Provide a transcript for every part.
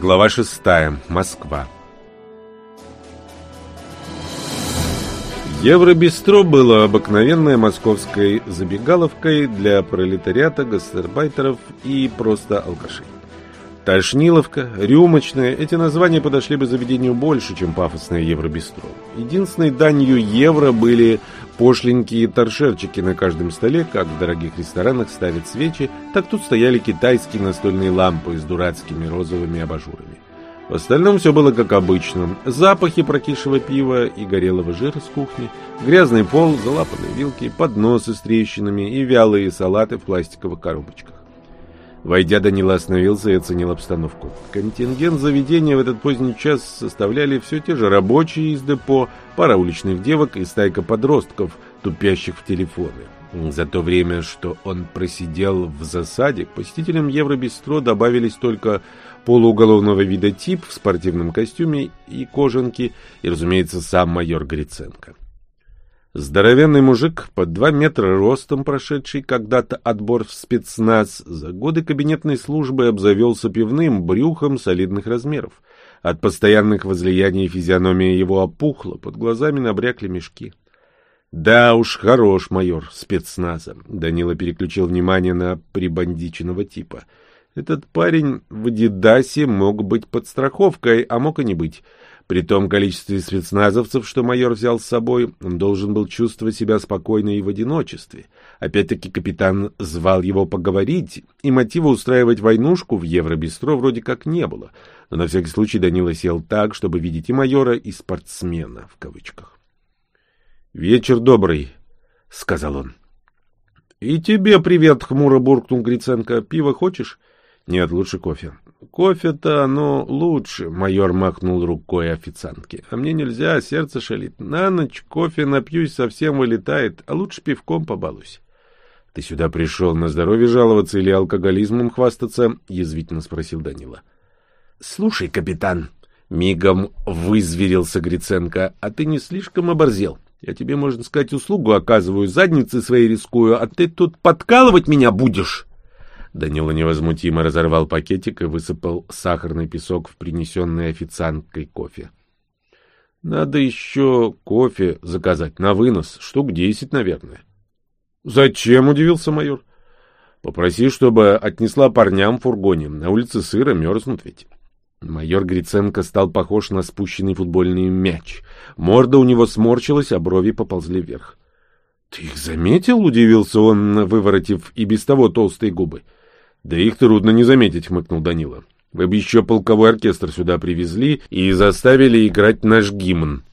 Глава шестая. Москва. Евробистро было обыкновенной московской забегаловкой для пролетариата, гастарбайтеров и просто алкашей. Тошниловка, рюмочная – эти названия подошли бы заведению больше, чем пафосное Евробистро. Единственной данью евро были пошленькие торшерчики на каждом столе, как в дорогих ресторанах ставят свечи, так тут стояли китайские настольные лампы с дурацкими розовыми абажурами. В остальном все было как обычно. Запахи прокисшего пива и горелого жира с кухни, грязный пол, залапанные вилки, подносы с трещинами и вялые салаты в пластиковых коробочках. Войдя, Данила остановился и оценил обстановку. Контингент заведения в этот поздний час составляли все те же рабочие из депо, пара уличных девок и стайка подростков, тупящих в телефоны. За то время, что он просидел в засаде, к посетителям Евробистро добавились только полууголовного вида тип в спортивном костюме и кожанке, и, разумеется, сам майор Гриценко. Здоровенный мужик, под два метра ростом прошедший когда-то отбор в спецназ, за годы кабинетной службы обзавелся пивным брюхом солидных размеров. От постоянных возлияний физиономия его опухла, под глазами набрякли мешки. Да уж, хорош майор спецназа. Данила переключил внимание на прибандиченного типа. Этот парень в Адидасе мог быть подстраховкой, а мог и не быть. При том количестве спецназовцев, что майор взял с собой, он должен был чувствовать себя спокойно и в одиночестве. Опять-таки капитан звал его поговорить, и мотива устраивать войнушку в Евробистро вроде как не было. Но на всякий случай Данила сел так, чтобы видеть и майора, и спортсмена, в кавычках. «Вечер добрый», — сказал он. «И тебе привет», — хмуро буркнул Гриценко. «Пиво хочешь?» «Нет, лучше кофе». «Кофе-то оно лучше», — майор махнул рукой официантке. «А мне нельзя, сердце шалит. На ночь кофе напьюсь, совсем вылетает, а лучше пивком побалуйся». «Ты сюда пришел на здоровье жаловаться или алкоголизмом хвастаться?» — язвительно спросил Данила. «Слушай, капитан», — мигом вызверился Гриценко, — «а ты не слишком оборзел? Я тебе, можно сказать, услугу оказываю, задницы своей рискую, а ты тут подкалывать меня будешь?» Данила невозмутимо разорвал пакетик и высыпал сахарный песок в принесенный официанткой кофе. — Надо еще кофе заказать на вынос, штук десять, наверное. — Зачем? — удивился майор. — Попроси, чтобы отнесла парням в фургоне. На улице сыро, мерзнут ведь. Майор Гриценко стал похож на спущенный футбольный мяч. Морда у него сморщилась, а брови поползли вверх. — Ты их заметил? — удивился он, выворотив и без того толстые губы. — да их трудно не заметить, хмыкнул Данила. Вы бы еще полковой оркестр сюда привезли и заставили играть наш гимн.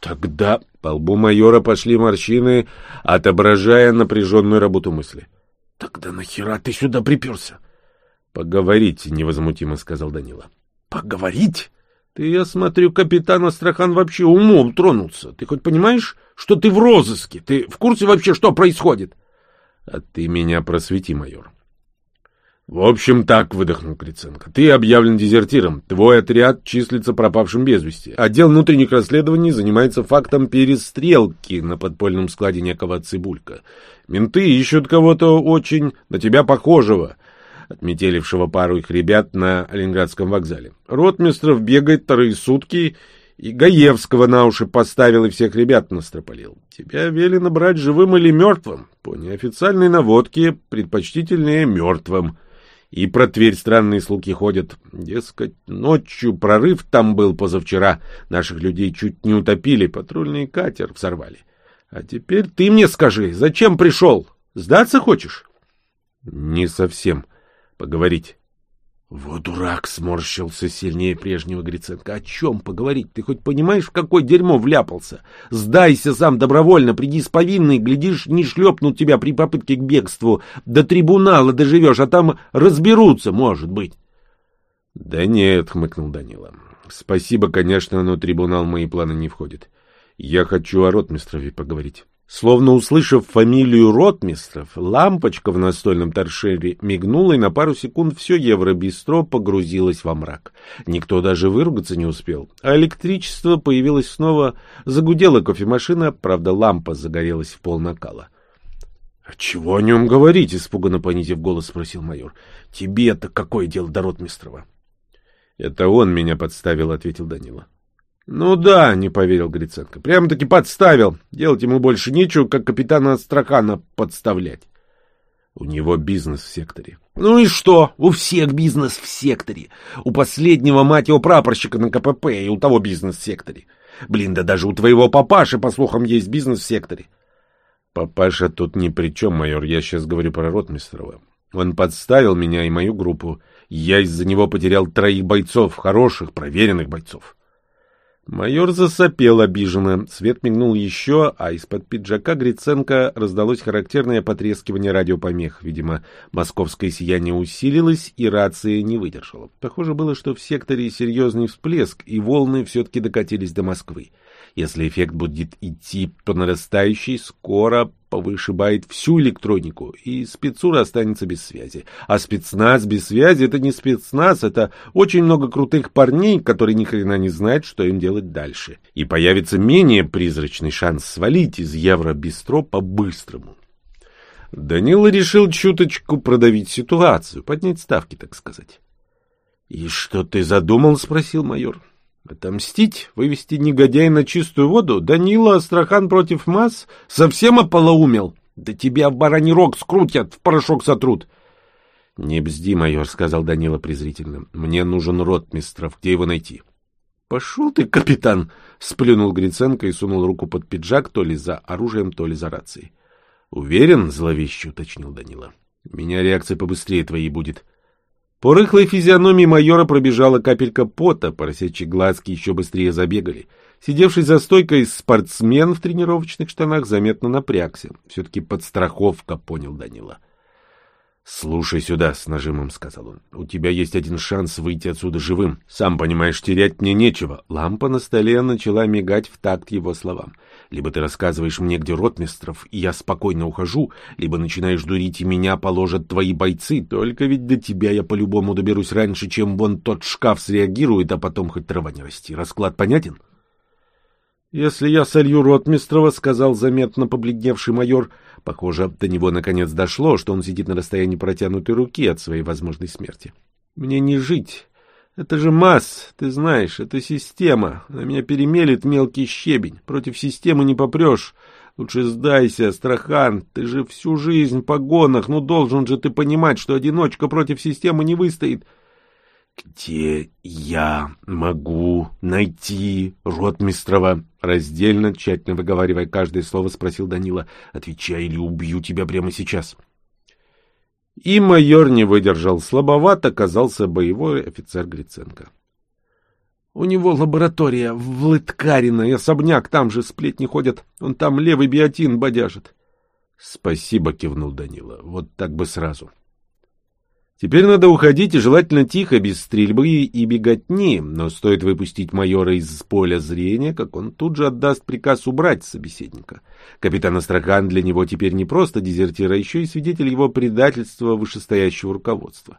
Тогда по лбу майора пошли морщины, отображая напряженную работу мысли. — Тогда нахера ты сюда приперся? — Поговорить, — невозмутимо сказал Данила. — Поговорить? Ты, я смотрю, капитан Астрахан вообще умом тронулся. Ты хоть понимаешь, что ты в розыске? Ты в курсе вообще, что происходит? — А ты меня просвети, майор. В общем, так, выдохнул Криценко. Ты объявлен дезертиром. Твой отряд числится пропавшим без вести. Отдел внутренних расследований занимается фактом перестрелки на подпольном складе некого Цибулька. Менты ищут кого-то очень на тебя похожего, отметелившего пару их ребят на Ленинградском вокзале. Ротмистров бегает вторые сутки и Гаевского на уши поставил и всех ребят настропалил. Тебя велено брать живым или мертвым. По неофициальной наводке предпочтительнее мертвым. И про Тверь странные слухи ходят. Дескать, ночью прорыв там был позавчера. Наших людей чуть не утопили, патрульный катер взорвали. А теперь ты мне скажи, зачем пришел? Сдаться хочешь? Не совсем. Поговорить. Вот дурак сморщился сильнее прежнего Гриценко. О чем поговорить? Ты хоть понимаешь, в какое дерьмо вляпался? Сдайся сам добровольно, приди с повинной, глядишь, не шлепнут тебя при попытке к бегству. До трибунала доживешь, а там разберутся, может быть. Да нет, хмыкнул Данила. Спасибо, конечно, но трибунал в мои планы не входит. Я хочу о ротмистрове поговорить. Словно услышав фамилию ротмистров, лампочка в настольном торшере мигнула, и на пару секунд все Евробистро погрузилось во мрак. Никто даже выругаться не успел. А электричество появилось снова, загудела кофемашина, правда, лампа загорелась в пол накала. — А чего о нем говорить? — испуганно понизив голос, спросил майор. — Тебе-то какое дело до ротмистрова? — Это он меня подставил, — ответил Данила. — ну да, не поверил Гриценко. Прямо-таки подставил. Делать ему больше нечего, как капитана Астрахана подставлять. У него бизнес в секторе. Ну и что? У всех бизнес в секторе. У последнего, мать его, прапорщика на КПП и у того бизнес в секторе. Блин, да даже у твоего папаши, по слухам, есть бизнес в секторе. Папаша тут ни при чем, майор. Я сейчас говорю про Ротмистрова. Он подставил меня и мою группу. Я из-за него потерял троих бойцов, хороших, проверенных бойцов. Майор засопел обиженно. Свет мигнул еще, а из-под пиджака Гриценко раздалось характерное потрескивание радиопомех. Видимо, московское сияние усилилось, и рация не выдержала. Похоже было, что в секторе серьезный всплеск, и волны все-таки докатились до Москвы. Если эффект будет идти по нарастающей, скоро повышибает всю электронику, и спецура останется без связи. А спецназ без связи — это не спецназ, это очень много крутых парней, которые ни хрена не знают, что им делать дальше. И появится менее призрачный шанс свалить из Евробистро по-быстрому. Данила решил чуточку продавить ситуацию, поднять ставки, так сказать. — И что ты задумал? — спросил майор. Отомстить? Вывести негодяя на чистую воду? Данила Астрахан против масс? Совсем ополоумел? Да тебя в бараний рог скрутят, в порошок сотрут. — Не бзди, майор, — сказал Данила презрительно. — Мне нужен ротмистров. Где его найти? — Пошел ты, капитан! — сплюнул Гриценко и сунул руку под пиджак то ли за оружием, то ли за рацией. — Уверен? — зловеще уточнил Данила. — Меня реакция побыстрее твоей будет. — по рыхлой физиономии майора пробежала капелька пота, поросячьи глазки еще быстрее забегали. Сидевший за стойкой спортсмен в тренировочных штанах заметно напрягся. Все-таки подстраховка, понял Данила. «Слушай сюда», — с нажимом сказал он. «У тебя есть один шанс выйти отсюда живым. Сам понимаешь, терять мне нечего». Лампа на столе начала мигать в такт его словам. «Либо ты рассказываешь мне, где ротмистров, и я спокойно ухожу, либо начинаешь дурить, и меня положат твои бойцы. Только ведь до тебя я по-любому доберусь раньше, чем вон тот шкаф среагирует, а потом хоть трава не расти. Расклад понятен?» «Если я солью ротмистрова», — сказал заметно побледневший майор, — Похоже, до него наконец дошло, что он сидит на расстоянии протянутой руки от своей возможной смерти. «Мне не жить. Это же масс, ты знаешь, это система. Она меня перемелет мелкий щебень. Против системы не попрешь. Лучше сдайся, Страхан, ты же всю жизнь в погонах, ну должен же ты понимать, что одиночка против системы не выстоит». «Где я могу найти Ротмистрова?» Раздельно, тщательно выговаривая каждое слово, спросил Данила. «Отвечай, или убью тебя прямо сейчас». И майор не выдержал. Слабоват оказался боевой офицер Гриценко. «У него лаборатория в Лыткарино и особняк, там же сплетни ходят. Он там левый биотин бодяжит». «Спасибо», — кивнул Данила. «Вот так бы сразу». Теперь надо уходить, и желательно тихо, без стрельбы и беготни, но стоит выпустить майора из поля зрения, как он тут же отдаст приказ убрать собеседника. Капитан Астракан для него теперь не просто дезертир, а еще и свидетель его предательства вышестоящего руководства.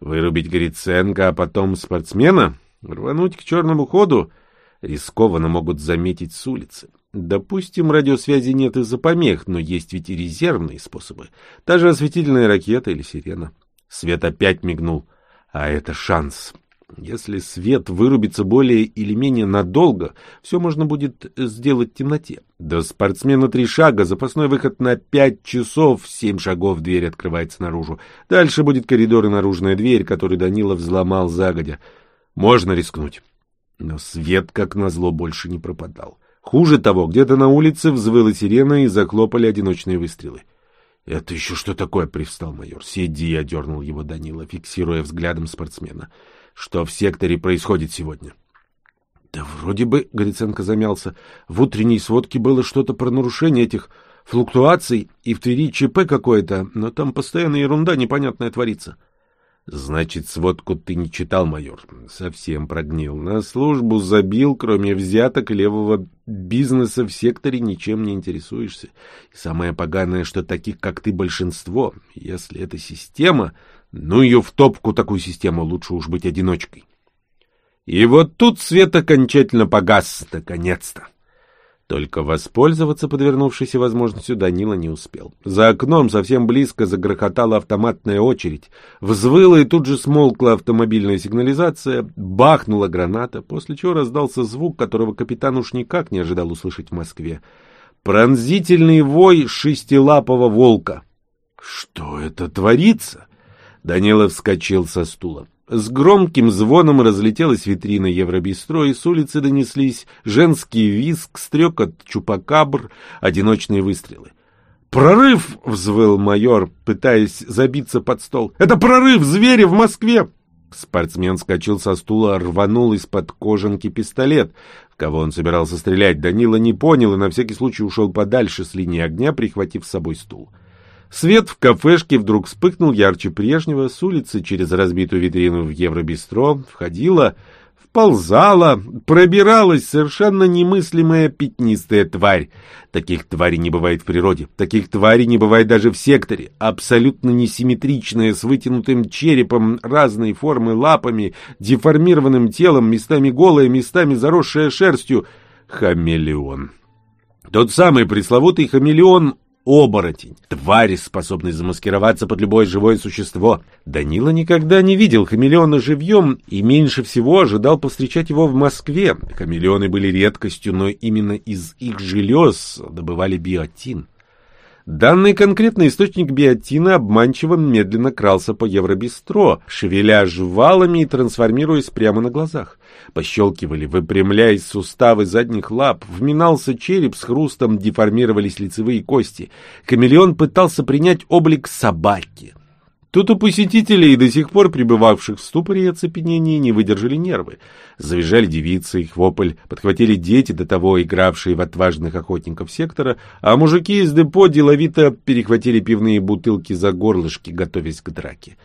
Вырубить Гриценко, а потом спортсмена? Рвануть к черному ходу? Рискованно могут заметить с улицы. Допустим, радиосвязи нет из-за помех, но есть ведь и резервные способы. Та же осветительная ракета или сирена. Свет опять мигнул. А это шанс. Если свет вырубится более или менее надолго, все можно будет сделать в темноте. До спортсмена три шага, запасной выход на пять часов, семь шагов дверь открывается наружу. Дальше будет коридор и наружная дверь, которую Данила взломал загодя. Можно рискнуть. Но свет, как назло, больше не пропадал. Хуже того, где-то на улице взвыла сирена и захлопали одиночные выстрелы. — Это еще что такое? — привстал майор. — Сиди, — одернул его Данила, фиксируя взглядом спортсмена. — Что в секторе происходит сегодня? — Да вроде бы, — Гориценко замялся, — в утренней сводке было что-то про нарушение этих флуктуаций, и в Твери ЧП какое-то, но там постоянно ерунда непонятная творится. Значит, сводку ты не читал, майор. Совсем прогнил. На службу забил, кроме взяток левого бизнеса в секторе ничем не интересуешься. И самое поганое, что таких, как ты, большинство. Если это система, ну ее в топку такую систему, лучше уж быть одиночкой. И вот тут свет окончательно погас, наконец-то. Только воспользоваться подвернувшейся возможностью Данила не успел. За окном совсем близко загрохотала автоматная очередь. Взвыла и тут же смолкла автомобильная сигнализация, бахнула граната, после чего раздался звук, которого капитан уж никак не ожидал услышать в Москве. Пронзительный вой шестилапого волка. «Что это творится?» Данила вскочил со стула. С громким звоном разлетелась витрина Евробистро, и с улицы донеслись женский визг, стрекот чупакабр, одиночные выстрелы. «Прорыв!» — взвыл майор, пытаясь забиться под стол. «Это прорыв! Звери в Москве!» Спортсмен скочил со стула, рванул из-под кожанки пистолет. В кого он собирался стрелять, Данила не понял и на всякий случай ушел подальше с линии огня, прихватив с собой стул. Свет в кафешке вдруг вспыхнул ярче прежнего. С улицы через разбитую витрину в Евробистро входила, вползала, пробиралась совершенно немыслимая пятнистая тварь. Таких тварей не бывает в природе. Таких тварей не бывает даже в секторе. Абсолютно несимметричная, с вытянутым черепом, разной формы лапами, деформированным телом, местами голая, местами заросшая шерстью. Хамелеон. Тот самый пресловутый хамелеон оборотень, тварь, способный замаскироваться под любое живое существо. Данила никогда не видел хамелеона живьем и меньше всего ожидал повстречать его в Москве. Хамелеоны были редкостью, но именно из их желез добывали биотин. Данный конкретный источник биотина обманчиво медленно крался по Евробистро, шевеля жвалами и трансформируясь прямо на глазах. Пощелкивали, выпрямляясь суставы задних лап, вминался череп, с хрустом деформировались лицевые кости. Камелеон пытался принять облик собаки — Тут у посетителей, до сих пор пребывавших в ступоре и оцепенении, не выдержали нервы. Завизжали девицы, их вопль, подхватили дети, до того игравшие в отважных охотников сектора, а мужики из депо деловито перехватили пивные бутылки за горлышки, готовясь к драке.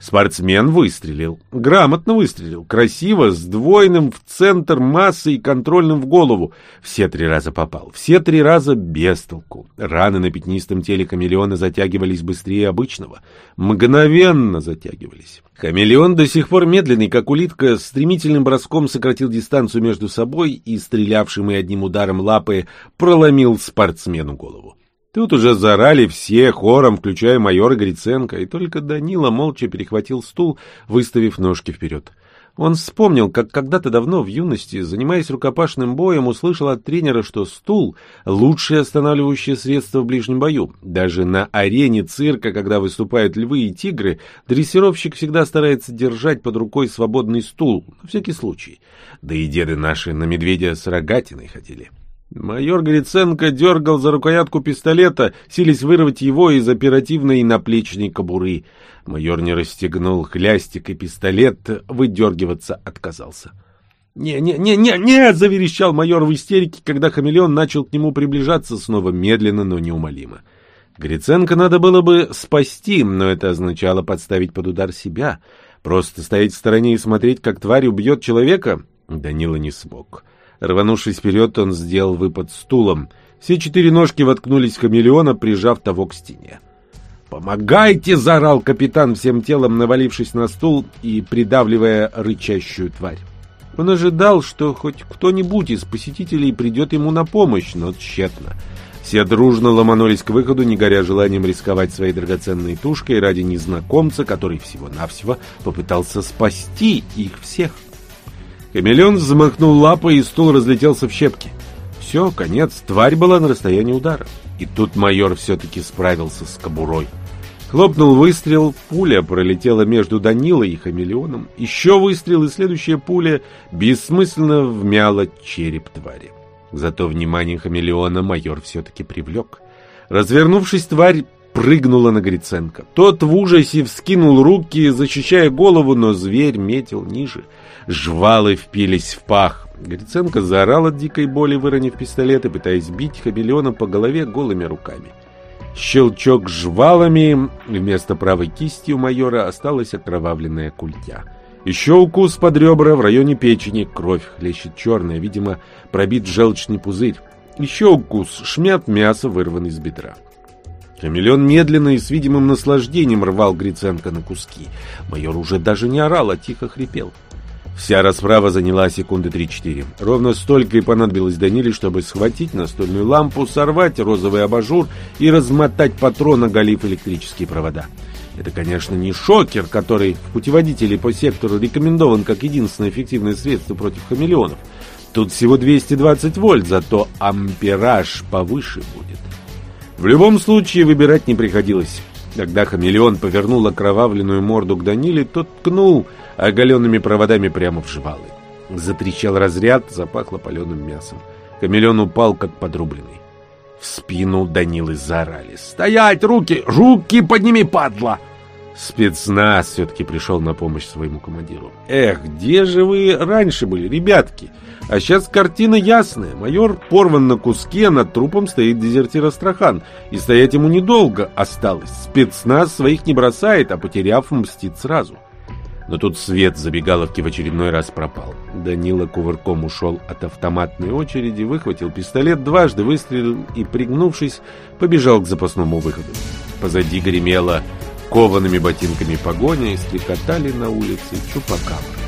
Спортсмен выстрелил. Грамотно выстрелил. Красиво, с двойным в центр массы и контрольным в голову. Все три раза попал. Все три раза без толку. Раны на пятнистом теле хамелеона затягивались быстрее обычного. Мгновенно затягивались. Хамелеон до сих пор медленный, как улитка, стремительным броском сократил дистанцию между собой и, стрелявшим и одним ударом лапы, проломил спортсмену голову. Тут уже заорали все хором, включая майора Гриценко, и только Данила молча перехватил стул, выставив ножки вперед. Он вспомнил, как когда-то давно в юности, занимаясь рукопашным боем, услышал от тренера, что стул — лучшее останавливающее средство в ближнем бою. Даже на арене цирка, когда выступают львы и тигры, дрессировщик всегда старается держать под рукой свободный стул, на всякий случай. Да и деды наши на медведя с рогатиной ходили. Майор Гриценко дергал за рукоятку пистолета, сились вырвать его из оперативной наплечной кобуры. Майор не расстегнул хлястик, и пистолет выдергиваться отказался. «Не, не, не, не, не!» — заверещал майор в истерике, когда хамелеон начал к нему приближаться снова медленно, но неумолимо. Гриценко надо было бы спасти, но это означало подставить под удар себя. Просто стоять в стороне и смотреть, как тварь убьет человека, Данила не смог. Рванувшись вперед, он сделал выпад стулом. Все четыре ножки воткнулись в хамелеона, прижав того к стене. «Помогайте!» — заорал капитан всем телом, навалившись на стул и придавливая рычащую тварь. Он ожидал, что хоть кто-нибудь из посетителей придет ему на помощь, но тщетно. Все дружно ломанулись к выходу, не горя желанием рисковать своей драгоценной тушкой ради незнакомца, который всего-навсего попытался спасти их всех. Хамелеон взмахнул лапой, и стул разлетелся в щепки. Все, конец, тварь была на расстоянии удара. И тут майор все-таки справился с кобурой. Хлопнул выстрел, пуля пролетела между Данилой и хамелеоном. Еще выстрел, и следующая пуля бессмысленно вмяла череп твари. Зато внимание хамелеона майор все-таки привлек. Развернувшись, тварь прыгнула на Гриценко. Тот в ужасе вскинул руки, защищая голову, но зверь метил ниже — жвалы впились в пах. Гриценко заорал от дикой боли, выронив пистолет и пытаясь бить Хабелеона по голове голыми руками. Щелчок жвалами, вместо правой кисти у майора осталась окровавленная культя. Еще укус под ребра в районе печени, кровь хлещет черная, видимо, пробит желчный пузырь. Еще укус, шмят мяса, вырванный из бедра. Хамелеон медленно и с видимым наслаждением рвал Гриценко на куски. Майор уже даже не орал, а тихо хрипел. Вся расправа заняла секунды три-четыре. Ровно столько и понадобилось Даниле, чтобы схватить настольную лампу, сорвать розовый абажур и размотать патрон, оголив электрические провода. Это, конечно, не шокер, который в путеводителе по сектору рекомендован как единственное эффективное средство против хамелеонов. Тут всего 220 вольт, зато ампераж повыше будет. В любом случае выбирать не приходилось. Когда хамелеон повернул окровавленную морду к Даниле, тот ткнул оголенными проводами прямо в жвалы. Затрещал разряд, запахло паленым мясом. Хамелеон упал, как подрубленный. В спину Данилы заорали. «Стоять! Руки! Руки подними, падла!» Спецназ все-таки пришел на помощь своему командиру. «Эх, где же вы раньше были, ребятки? А сейчас картина ясная. Майор порван на куски, а над трупом стоит дезертир Астрахан. И стоять ему недолго осталось. Спецназ своих не бросает, а потеряв, мстит сразу». Но тут свет забегаловки в очередной раз пропал. Данила кувырком ушел от автоматной очереди, выхватил пистолет, дважды выстрелил и, пригнувшись, побежал к запасному выходу. Позади гремело коваными ботинками погоня и стрекотали на улице чупакабры.